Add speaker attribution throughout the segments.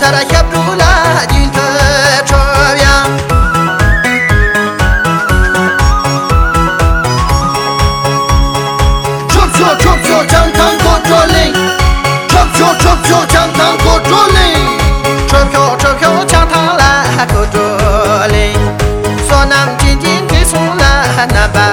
Speaker 1: ཚཚང བྱིས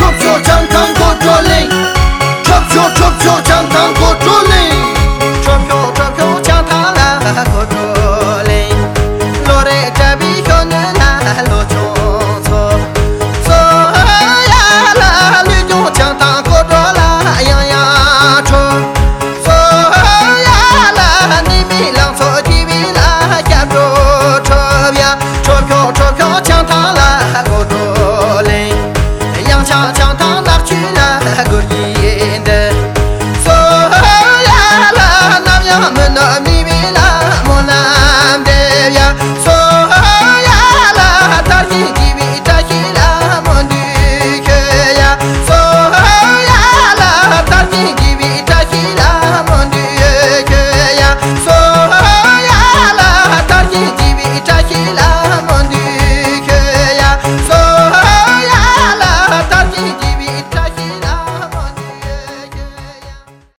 Speaker 2: 钞票，钞票，江塘过竹林。钞票，钞票，江塘过竹林。钞票，钞票，我见他
Speaker 1: 了。